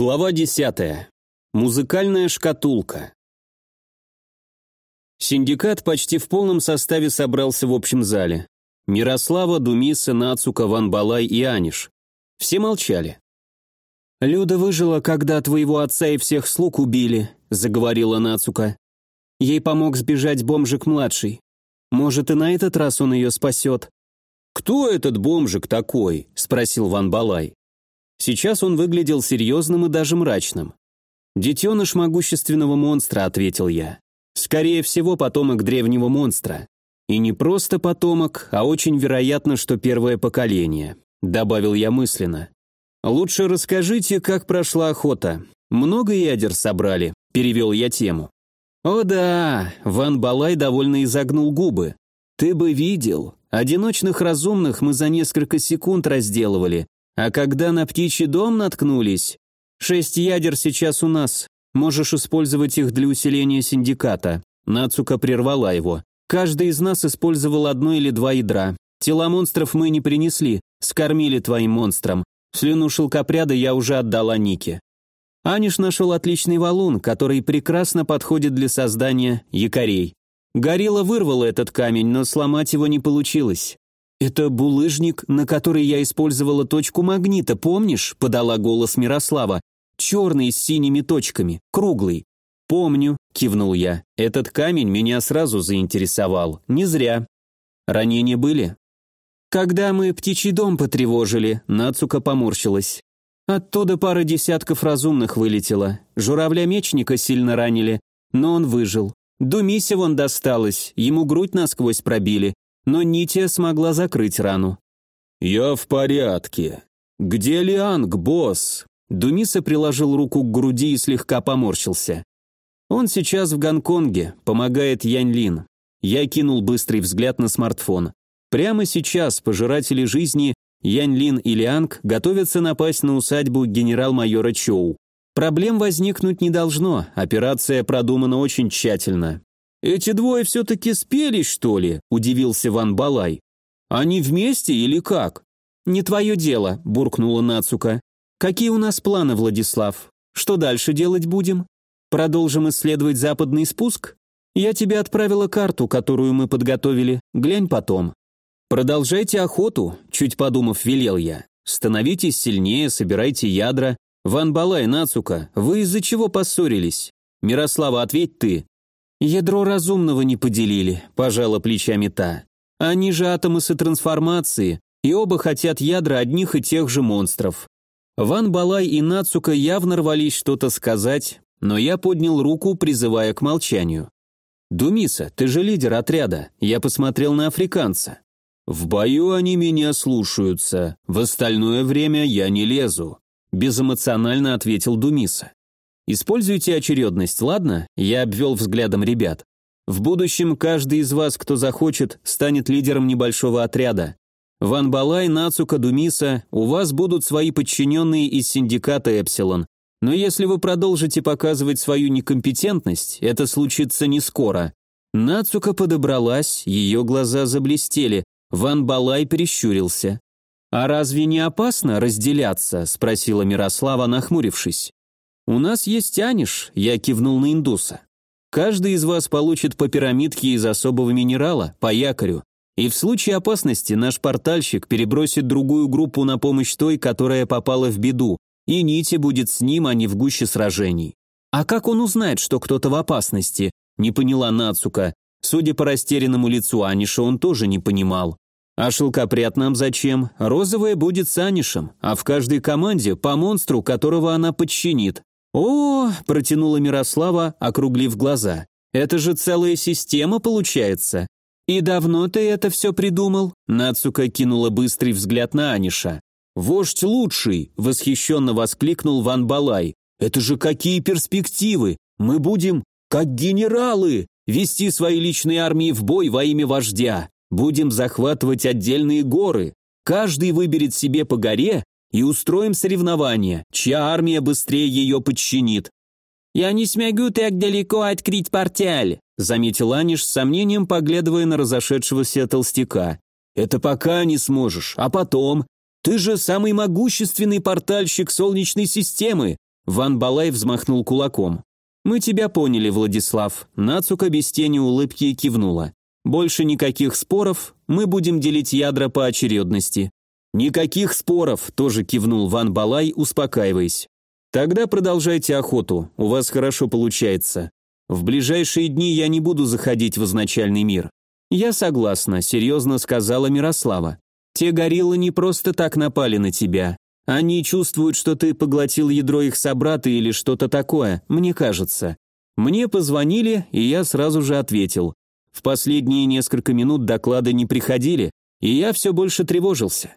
Глава 10. Музыкальная шкатулка. Синдикат почти в полном составе собрался в общем зале. Мирослава, Думиса, Нацука, Ван Балай и Аниш. Все молчали. «Люда выжила, когда твоего отца и всех слуг убили», — заговорила Нацука. «Ей помог сбежать бомжик-младший. Может, и на этот раз он ее спасет». «Кто этот бомжик такой?» — спросил Ван Балай. Сейчас он выглядел серьезным и даже мрачным. «Детеныш могущественного монстра», — ответил я. «Скорее всего, потомок древнего монстра. И не просто потомок, а очень вероятно, что первое поколение», — добавил я мысленно. «Лучше расскажите, как прошла охота. Много ядер собрали?» — перевел я тему. «О да!» — Ван Балай довольно изогнул губы. «Ты бы видел. Одиночных разумных мы за несколько секунд разделывали, а когда на птичий дом наткнулись... Шесть ядер сейчас у нас. Можешь использовать их для усиления синдиката. Нацука прервала его. Каждый из нас использовал одно или два ядра. Тела монстров мы не принесли, скормили твоим монстрам. Слюну шелкопряда я уже отдала Нике. Аниш нашел отличный валун, который прекрасно подходит для создания якорей. Горилла вырвала этот камень, но сломать его не получилось. «Это булыжник, на который я использовала точку магнита, помнишь?» – подала голос Мирослава. «Черный с синими точками, круглый». «Помню», – кивнул я. «Этот камень меня сразу заинтересовал. Не зря». «Ранения были?» «Когда мы птичий дом потревожили», – Нацука поморщилась. Оттуда пара десятков разумных вылетело. Журавля-мечника сильно ранили, но он выжил. Думисе вон досталось, ему грудь насквозь пробили, но Нития смогла закрыть рану. «Я в порядке. Где Лианг, босс?» Думиса приложил руку к груди и слегка поморщился. «Он сейчас в Гонконге, помогает Янь Лин». Я кинул быстрый взгляд на смартфон. Прямо сейчас пожиратели жизни Янь Лин и Лианг готовятся напасть на усадьбу генерал-майора Чоу. Проблем возникнуть не должно, операция продумана очень тщательно. «Эти двое все-таки спелись, что ли?» – удивился Ван Балай. «Они вместе или как?» «Не твое дело», – буркнула Нацука. «Какие у нас планы, Владислав? Что дальше делать будем? Продолжим исследовать западный спуск? Я тебе отправила карту, которую мы подготовили. Глянь потом». «Продолжайте охоту», – чуть подумав, велел я. «Становитесь сильнее, собирайте ядра. Ван Балай, Нацука, вы из-за чего поссорились? Мирослава, ответь ты». «Ядро разумного не поделили», – пожала плечами та. «Они же атомы трансформации, и оба хотят ядра одних и тех же монстров». Ван Балай и Нацука явно рвались что-то сказать, но я поднял руку, призывая к молчанию. «Думиса, ты же лидер отряда», – я посмотрел на африканца. «В бою они меня слушаются, в остальное время я не лезу», – безэмоционально ответил Думиса. Используйте очередность, ладно? Я обвел взглядом ребят. В будущем каждый из вас, кто захочет, станет лидером небольшого отряда. Ван Балай, Нацука, Думиса, у вас будут свои подчиненные из синдиката Эпсилон. Но если вы продолжите показывать свою некомпетентность, это случится не скоро. Нацука подобралась, ее глаза заблестели. Ван Балай прищурился. «А разве не опасно разделяться?» – спросила Мирослава, нахмурившись. «У нас есть Аниш», — я кивнул на индуса. «Каждый из вас получит по пирамидке из особого минерала, по якорю, и в случае опасности наш портальщик перебросит другую группу на помощь той, которая попала в беду, и Нити будет с ним, а не в гуще сражений». «А как он узнает, что кто-то в опасности?» — не поняла Нацука. Судя по растерянному лицу Аниша, он тоже не понимал. А шелкопряд нам зачем? Розовая будет с Анишем, а в каждой команде по монстру, которого она подчинит. «О!» – протянула Мирослава, округлив глаза. «Это же целая система получается!» «И давно ты это все придумал?» Нацука кинула быстрый взгляд на Аниша. «Вождь лучший!» – восхищенно воскликнул Ван Балай. «Это же какие перспективы! Мы будем, как генералы, вести свои личные армии в бой во имя вождя. Будем захватывать отдельные горы. Каждый выберет себе по горе и устроим соревнование, чья армия быстрее ее подчинит». «Я не смогу так далеко открыть порталь», заметил Аниш с сомнением, поглядывая на разошедшегося толстяка. «Это пока не сможешь, а потом? Ты же самый могущественный портальщик Солнечной системы. Ван Балай взмахнул кулаком. «Мы тебя поняли, Владислав». Нацука без тени улыбки кивнула. «Больше никаких споров, мы будем делить ядра по очередности». «Никаких споров», – тоже кивнул Ван Балай, успокаиваясь. «Тогда продолжайте охоту, у вас хорошо получается. В ближайшие дни я не буду заходить в изначальный мир». «Я согласна», – серьезно сказала Мирослава. «Те гориллы не просто так напали на тебя. Они чувствуют, что ты поглотил ядро их собрата или что-то такое, мне кажется. Мне позвонили, и я сразу же ответил. В последние несколько минут доклады не приходили, и я все больше тревожился.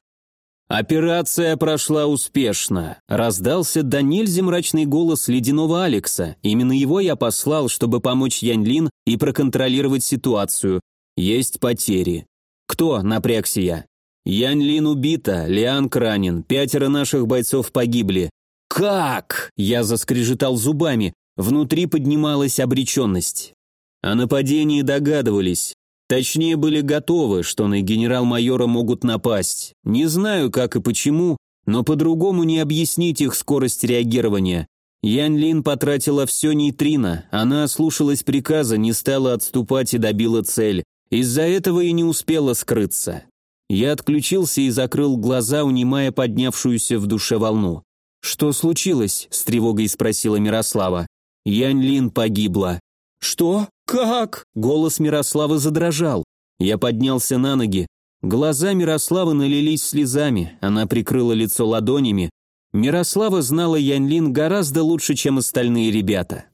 «Операция прошла успешно», – раздался до нельзя мрачный голос ледяного Алекса. Именно его я послал, чтобы помочь Яньлин и проконтролировать ситуацию. Есть потери. «Кто?» – напрягся я. Яньлин убита, Лиан ранен, пятеро наших бойцов погибли. Как? Я заскрежетал зубами, внутри поднималась обреченность. О нападении догадывались. Точнее, были готовы, что на генерал-майора могут напасть. Не знаю, как и почему, но по-другому не объяснить их скорость реагирования. Ян Лин потратила все нейтрино, она ослушалась приказа, не стала отступать и добила цель. Из-за этого и не успела скрыться. Я отключился и закрыл глаза, унимая поднявшуюся в душе волну. «Что случилось?» – с тревогой спросила Мирослава. Янь Лин погибла. «Что? Как?» – голос Мирославы задрожал. Я поднялся на ноги. Глаза Мирославы налились слезами, она прикрыла лицо ладонями. Мирослава знала Янь Лин гораздо лучше, чем остальные ребята.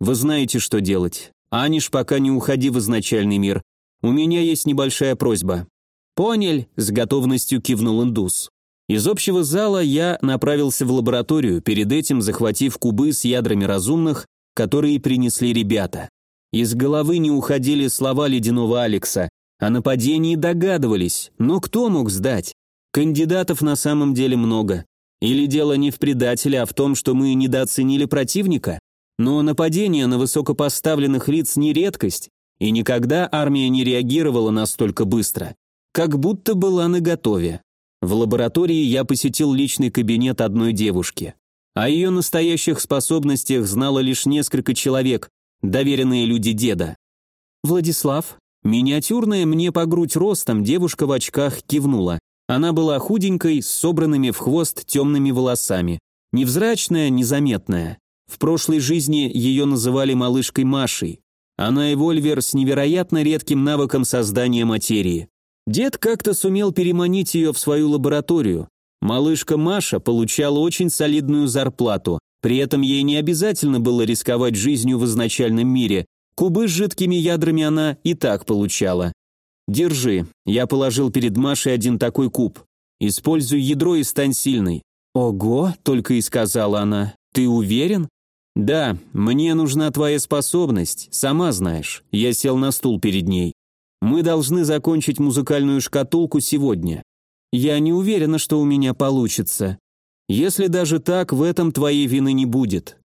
«Вы знаете, что делать. Аниш, пока не уходи в изначальный мир. У меня есть небольшая просьба. «Понял», — с готовностью кивнул индус. Из общего зала я направился в лабораторию, перед этим захватив кубы с ядрами разумных, которые принесли ребята. Из головы не уходили слова ледяного Алекса, о нападении догадывались, но кто мог сдать? Кандидатов на самом деле много. Или дело не в предателе, а в том, что мы недооценили противника? Но нападение на высокопоставленных лиц не редкость, и никогда армия не реагировала настолько быстро как будто была наготове. В лаборатории я посетил личный кабинет одной девушки. О ее настоящих способностях знало лишь несколько человек, доверенные люди деда. «Владислав?» Миниатюрная мне по грудь ростом девушка в очках кивнула. Она была худенькой, с собранными в хвост темными волосами. Невзрачная, незаметная. В прошлой жизни ее называли малышкой Машей. Она и Вольвер с невероятно редким навыком создания материи. Дед как-то сумел переманить ее в свою лабораторию. Малышка Маша получала очень солидную зарплату, при этом ей не обязательно было рисковать жизнью в изначальном мире. Кубы с жидкими ядрами она и так получала. «Держи», я положил перед Машей один такой куб. «Используй ядро и стань сильной». «Ого», — только и сказала она. «Ты уверен?» «Да, мне нужна твоя способность, сама знаешь». Я сел на стул перед ней. Мы должны закончить музыкальную шкатулку сегодня. Я не уверена, что у меня получится. Если даже так, в этом твоей вины не будет.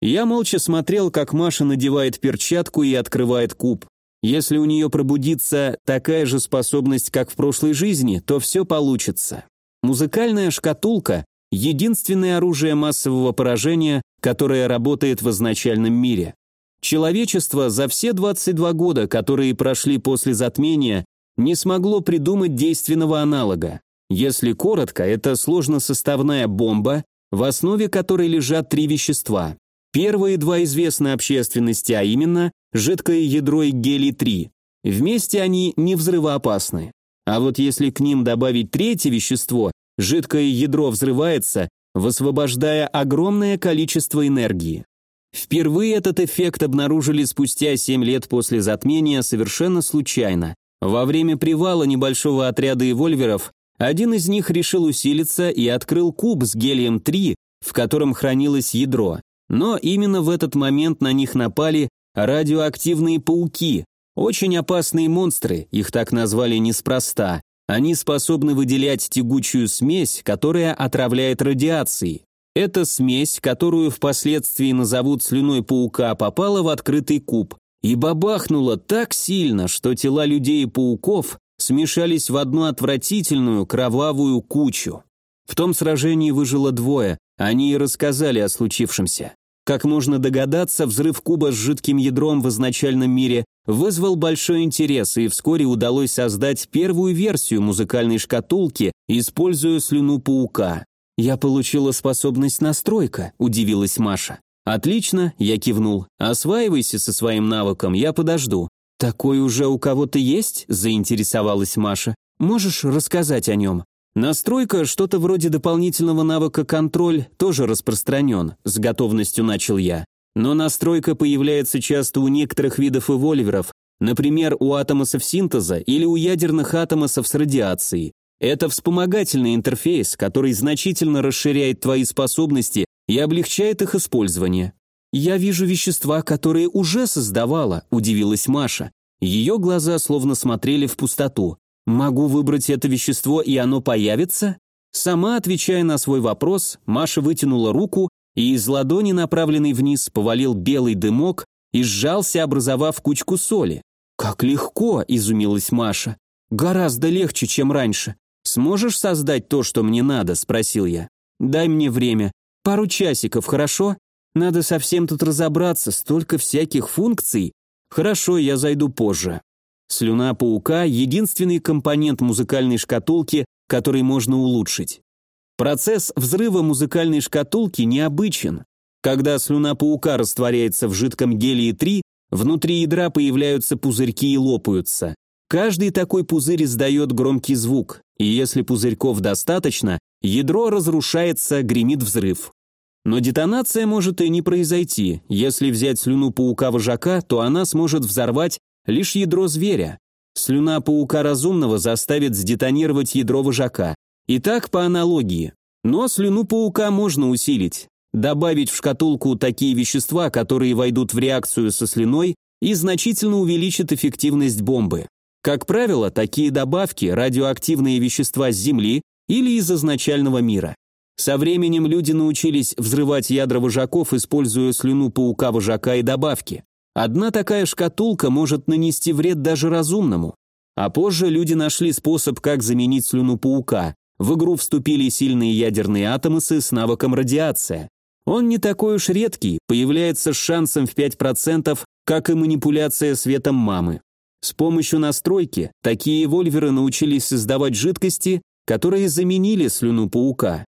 Я молча смотрел, как Маша надевает перчатку и открывает куб. Если у нее пробудится такая же способность, как в прошлой жизни, то все получится. Музыкальная шкатулка – единственное оружие массового поражения, которое работает в изначальном мире. Человечество за все 22 года, которые прошли после затмения, не смогло придумать действенного аналога. Если коротко, это сложносоставная бомба, в основе которой лежат три вещества. Первые два известны общественности, а именно жидкое ядро и гелий-3. Вместе они не взрывоопасны. А вот если к ним добавить третье вещество, жидкое ядро взрывается, высвобождая огромное количество энергии. Впервые этот эффект обнаружили спустя 7 лет после затмения совершенно случайно. Во время привала небольшого отряда эвольверов один из них решил усилиться и открыл куб с гелием-3, в котором хранилось ядро. Но именно в этот момент на них напали радиоактивные пауки, очень опасные монстры, их так назвали неспроста. Они способны выделять тягучую смесь, которая отравляет радиацией. Эта смесь, которую впоследствии назовут слюной паука, попала в открытый куб и бабахнула так сильно, что тела людей и пауков смешались в одну отвратительную кровавую кучу. В том сражении выжило двое, они и рассказали о случившемся. Как можно догадаться, взрыв куба с жидким ядром в изначальном мире вызвал большой интерес, и вскоре удалось создать первую версию музыкальной шкатулки, используя слюну паука. «Я получила способность настройка», – удивилась Маша. «Отлично», – я кивнул. «Осваивайся со своим навыком, я подожду». «Такой уже у кого-то есть?» – заинтересовалась Маша. «Можешь рассказать о нем?» Настройка, что-то вроде дополнительного навыка контроль, тоже распространен, с готовностью начал я. Но настройка появляется часто у некоторых видов эвольверов, например, у атомосов синтеза или у ядерных атомосов с радиацией. Это вспомогательный интерфейс, который значительно расширяет твои способности и облегчает их использование. «Я вижу вещества, которые уже создавала», – удивилась Маша. Ее глаза словно смотрели в пустоту. «Могу выбрать это вещество, и оно появится?» Сама отвечая на свой вопрос, Маша вытянула руку, и из ладони, направленной вниз, повалил белый дымок и сжался, образовав кучку соли. «Как легко!» – изумилась Маша. «Гораздо легче, чем раньше. Сможешь создать то, что мне надо?» – спросил я. «Дай мне время. Пару часиков, хорошо? Надо совсем тут разобраться, столько всяких функций. Хорошо, я зайду позже». Слюна паука – единственный компонент музыкальной шкатулки, который можно улучшить. Процесс взрыва музыкальной шкатулки необычен. Когда слюна паука растворяется в жидком гелии-3, внутри ядра появляются пузырьки и лопаются. Каждый такой пузырь издает громкий звук, и если пузырьков достаточно, ядро разрушается, гремит взрыв. Но детонация может и не произойти. Если взять слюну паука-вожака, то она сможет взорвать лишь ядро зверя. Слюна паука разумного заставит сдетонировать ядро вожака. И так по аналогии. Но слюну паука можно усилить. Добавить в шкатулку такие вещества, которые войдут в реакцию со слюной и значительно увеличат эффективность бомбы. Как правило, такие добавки – радиоактивные вещества с Земли или из изначального мира. Со временем люди научились взрывать ядра вожаков, используя слюну паука-вожака и добавки. Одна такая шкатулка может нанести вред даже разумному. А позже люди нашли способ, как заменить слюну паука. В игру вступили сильные ядерные атомысы с навыком радиация. Он не такой уж редкий, появляется с шансом в 5%, как и манипуляция светом мамы. С помощью настройки такие вольверы научились создавать жидкости, которые заменили слюну паука.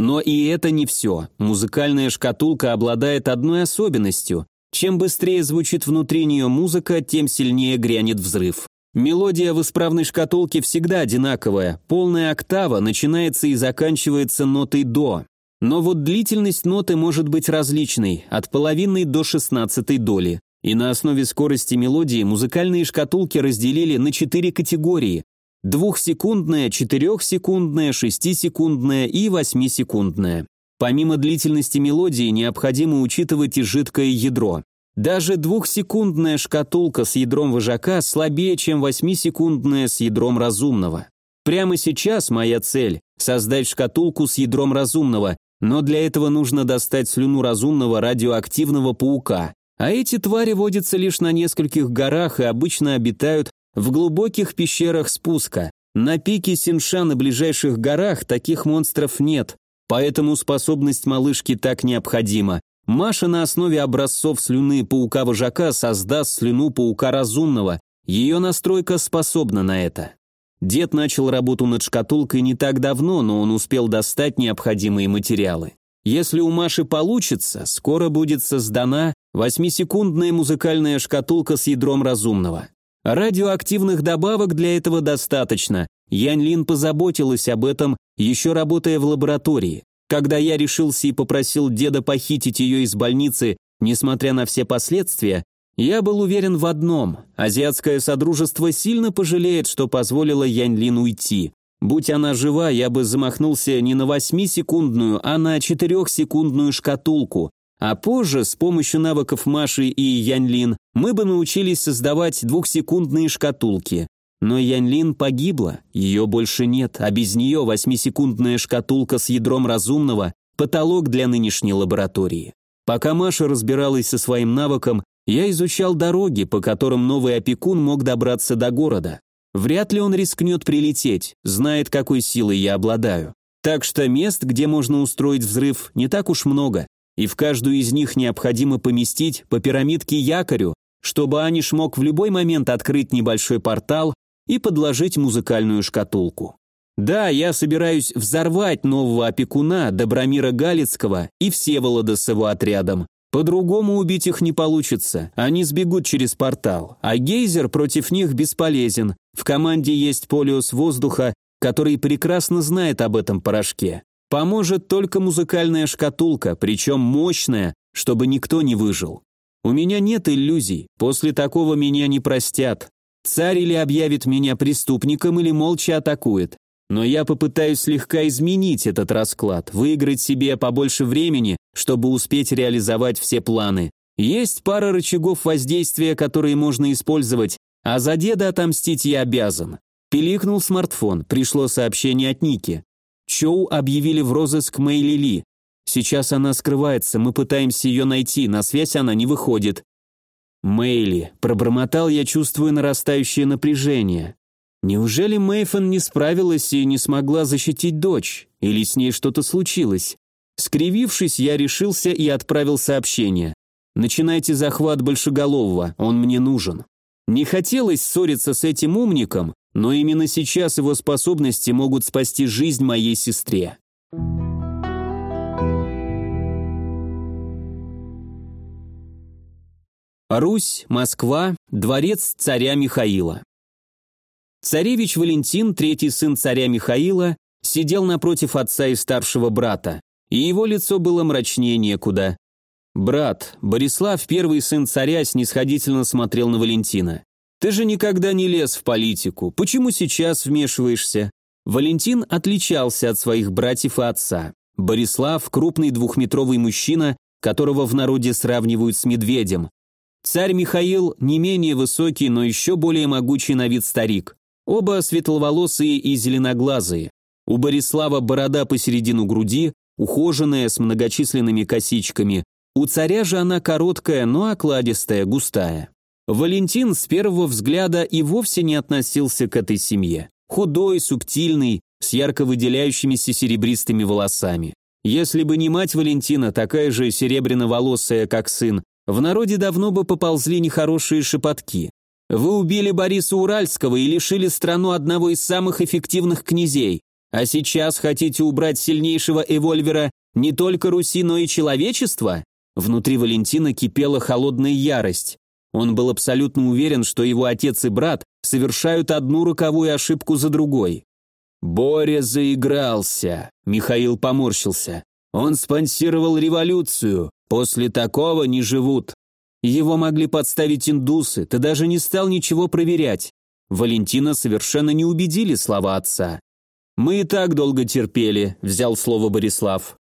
Но и это не все. Музыкальная шкатулка обладает одной особенностью. Чем быстрее звучит внутри нее музыка, тем сильнее грянет взрыв. Мелодия в исправной шкатулке всегда одинаковая, полная октава начинается и заканчивается нотой «до». Но вот длительность ноты может быть различной, от половины до шестнадцатой доли. И на основе скорости мелодии музыкальные шкатулки разделили на четыре категории – двухсекундная, четырехсекундная, шестисекундная и восьмисекундная. Помимо длительности мелодии необходимо учитывать и жидкое ядро. Даже двухсекундная шкатулка с ядром вожака слабее, чем восьмисекундная с ядром разумного. Прямо сейчас моя цель – создать шкатулку с ядром разумного, но для этого нужно достать слюну разумного радиоактивного паука. А эти твари водятся лишь на нескольких горах и обычно обитают в глубоких пещерах спуска. На пике Синша на ближайших горах таких монстров нет, Поэтому способность малышки так необходима. Маша на основе образцов слюны паука-вожака создаст слюну паука разумного. Ее настройка способна на это. Дед начал работу над шкатулкой не так давно, но он успел достать необходимые материалы. Если у Маши получится, скоро будет создана восьмисекундная музыкальная шкатулка с ядром разумного. Радиоактивных добавок для этого достаточно. Янь Лин позаботилась об этом, еще работая в лаборатории. Когда я решился и попросил деда похитить ее из больницы, несмотря на все последствия, я был уверен в одном – азиатское содружество сильно пожалеет, что позволило Янь Лин уйти. Будь она жива, я бы замахнулся не на восьмисекундную, а на четырехсекундную шкатулку, а позже, с помощью навыков Маши и Яньлин, мы бы научились создавать двухсекундные шкатулки. Но Яньлин погибла, ее больше нет, а без нее восьмисекундная шкатулка с ядром разумного – потолок для нынешней лаборатории. Пока Маша разбиралась со своим навыком, я изучал дороги, по которым новый опекун мог добраться до города. Вряд ли он рискнет прилететь, знает, какой силой я обладаю. Так что мест, где можно устроить взрыв, не так уж много, и в каждую из них необходимо поместить по пирамидке якорю, чтобы Аниш мог в любой момент открыть небольшой портал и подложить музыкальную шкатулку. Да, я собираюсь взорвать нового опекуна Добромира Галицкого и Всеволода с его отрядом. По-другому убить их не получится, они сбегут через портал, а гейзер против них бесполезен. В команде есть полиус воздуха, который прекрасно знает об этом порошке. Поможет только музыкальная шкатулка, причем мощная, чтобы никто не выжил. У меня нет иллюзий, после такого меня не простят. Царь или объявит меня преступником, или молча атакует. Но я попытаюсь слегка изменить этот расклад, выиграть себе побольше времени, чтобы успеть реализовать все планы. Есть пара рычагов воздействия, которые можно использовать, а за деда отомстить я обязан. Пиликнул смартфон, пришло сообщение от Ники. Чоу объявили в розыск Мэйли Ли. Сейчас она скрывается, мы пытаемся ее найти, на связь она не выходит. Мэйли, пробормотал я, чувствуя нарастающее напряжение. Неужели Мэйфон не справилась и не смогла защитить дочь? Или с ней что-то случилось? Скривившись, я решился и отправил сообщение. «Начинайте захват Большеголового, он мне нужен». Не хотелось ссориться с этим умником, но именно сейчас его способности могут спасти жизнь моей сестре. Русь, Москва, дворец царя Михаила. Царевич Валентин, третий сын царя Михаила, сидел напротив отца и старшего брата, и его лицо было мрачнее некуда. Брат, Борислав, первый сын царя, снисходительно смотрел на Валентина. Ты же никогда не лез в политику. Почему сейчас вмешиваешься? Валентин отличался от своих братьев и отца. Борислав – крупный двухметровый мужчина, которого в народе сравнивают с медведем. Царь Михаил не менее высокий, но еще более могучий на вид старик. Оба светловолосые и зеленоглазые. У Борислава борода посередину груди, ухоженная, с многочисленными косичками. У царя же она короткая, но окладистая, густая. Валентин с первого взгляда и вовсе не относился к этой семье. Худой, субтильный, с ярко выделяющимися серебристыми волосами. Если бы не мать Валентина, такая же серебряноволосая, как сын, в народе давно бы поползли нехорошие шепотки. Вы убили Бориса Уральского и лишили страну одного из самых эффективных князей, а сейчас хотите убрать сильнейшего эвольвера не только Руси, но и человечества? Внутри Валентина кипела холодная ярость. Он был абсолютно уверен, что его отец и брат совершают одну роковую ошибку за другой. Боря заигрался. Михаил поморщился. Он спонсировал революцию. После такого не живут. Его могли подставить индусы, ты даже не стал ничего проверять. Валентина совершенно не убедили слова отца. «Мы и так долго терпели», — взял слово Борислав.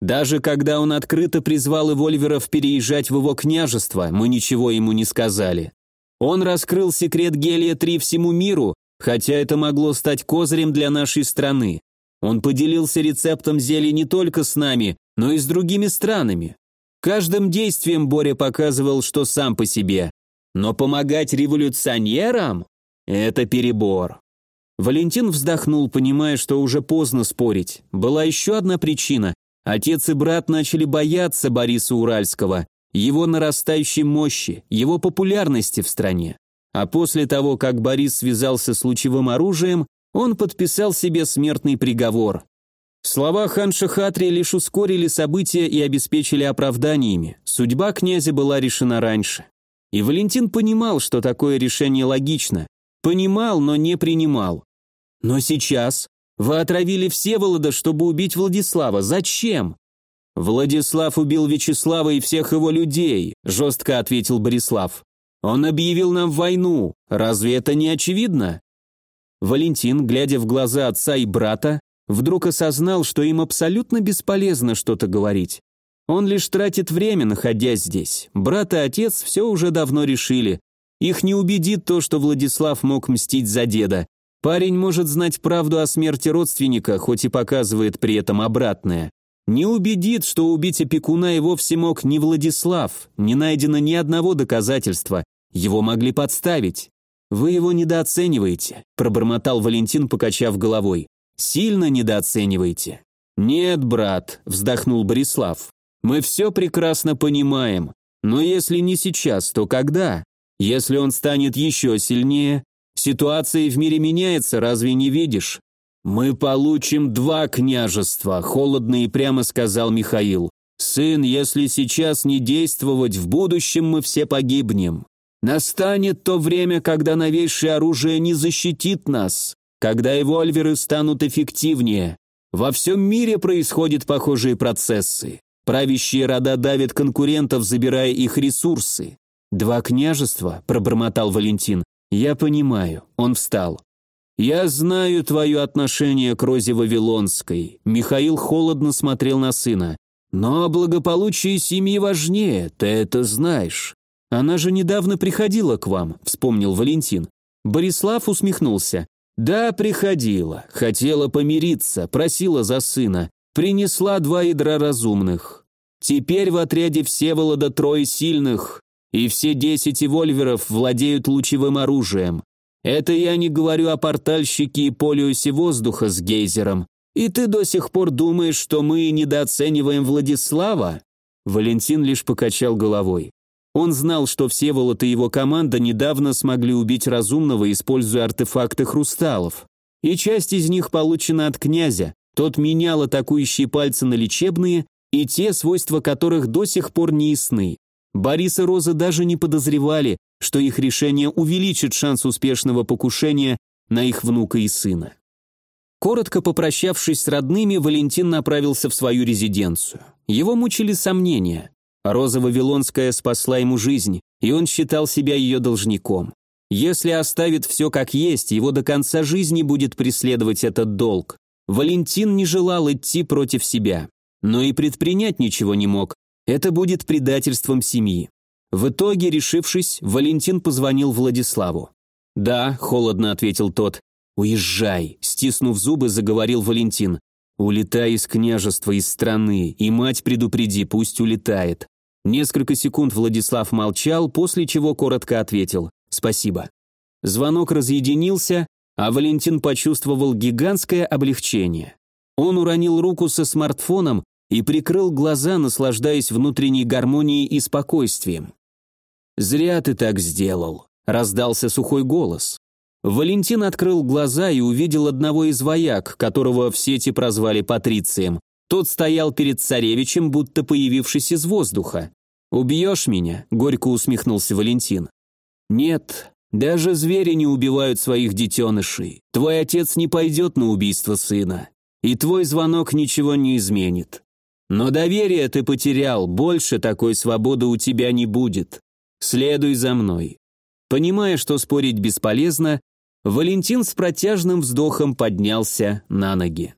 Даже когда он открыто призвал Эвольверов переезжать в его княжество, мы ничего ему не сказали. Он раскрыл секрет Гелия-3 всему миру, хотя это могло стать козырем для нашей страны. Он поделился рецептом зелья не только с нами, но и с другими странами. Каждым действием Боря показывал, что сам по себе. Но помогать революционерам – это перебор. Валентин вздохнул, понимая, что уже поздно спорить. Была еще одна причина, Отец и брат начали бояться Бориса Уральского, его нарастающей мощи, его популярности в стране. А после того, как Борис связался с лучевым оружием, он подписал себе смертный приговор. Слова хан Шахатри лишь ускорили события и обеспечили оправданиями. Судьба князя была решена раньше. И Валентин понимал, что такое решение логично. Понимал, но не принимал. Но сейчас вы отравили Всеволода, чтобы убить Владислава. Зачем? Владислав убил Вячеслава и всех его людей, жестко ответил Борислав. Он объявил нам войну. Разве это не очевидно? Валентин, глядя в глаза отца и брата, вдруг осознал, что им абсолютно бесполезно что-то говорить. Он лишь тратит время, находясь здесь. Брат и отец все уже давно решили. Их не убедит то, что Владислав мог мстить за деда. Парень может знать правду о смерти родственника, хоть и показывает при этом обратное. Не убедит, что убить опекуна и вовсе мог не Владислав, не найдено ни одного доказательства, его могли подставить. «Вы его недооцениваете», – пробормотал Валентин, покачав головой. сильно недооцениваете». «Нет, брат», — вздохнул Борислав, — «мы все прекрасно понимаем, но если не сейчас, то когда? Если он станет еще сильнее, ситуация в мире меняется, разве не видишь? Мы получим два княжества, холодно и прямо сказал Михаил. Сын, если сейчас не действовать, в будущем мы все погибнем. Настанет то время, когда новейшее оружие не защитит нас, когда эвольверы станут эффективнее. Во всем мире происходят похожие процессы. Правящие рода давят конкурентов, забирая их ресурсы. «Два княжества», — пробормотал Валентин. «Я понимаю». Он встал. «Я знаю твое отношение к Розе Вавилонской». Михаил холодно смотрел на сына. «Но благополучие семьи важнее, ты это знаешь». «Она же недавно приходила к вам», — вспомнил Валентин. Борислав усмехнулся. «Да, приходила. Хотела помириться, просила за сына. Принесла два ядра разумных. Теперь в отряде Всеволода трое сильных, и все десять вольверов владеют лучевым оружием. Это я не говорю о портальщике и полиусе воздуха с гейзером. И ты до сих пор думаешь, что мы недооцениваем Владислава?» Валентин лишь покачал головой. Он знал, что Всеволод и его команда недавно смогли убить разумного, используя артефакты хрусталов. И часть из них получена от князя, тот менял атакующие пальцы на лечебные, и те, свойства которых до сих пор не ясны. Борис и Роза даже не подозревали, что их решение увеличит шанс успешного покушения на их внука и сына. Коротко попрощавшись с родными, Валентин направился в свою резиденцию. Его мучили сомнения. Роза Вавилонская спасла ему жизнь, и он считал себя ее должником. Если оставит все как есть, его до конца жизни будет преследовать этот долг. Валентин не желал идти против себя, но и предпринять ничего не мог. Это будет предательством семьи. В итоге, решившись, Валентин позвонил Владиславу. «Да», — холодно ответил тот. «Уезжай», — стиснув зубы, заговорил Валентин. «Улетай из княжества, из страны, и мать предупреди, пусть улетает». Несколько секунд Владислав молчал, после чего коротко ответил «Спасибо». Звонок разъединился, а Валентин почувствовал гигантское облегчение. Он уронил руку со смартфоном и прикрыл глаза, наслаждаясь внутренней гармонией и спокойствием. «Зря ты так сделал», — раздался сухой голос. Валентин открыл глаза и увидел одного из вояк, которого в сети прозвали Патрицием. Тот стоял перед царевичем, будто появившись из воздуха. «Убьешь меня?» — горько усмехнулся Валентин. «Нет, даже звери не убивают своих детенышей. Твой отец не пойдет на убийство сына. И твой звонок ничего не изменит. Но доверие ты потерял, больше такой свободы у тебя не будет. Следуй за мной». Понимая, что спорить бесполезно, Валентин с протяжным вздохом поднялся на ноги.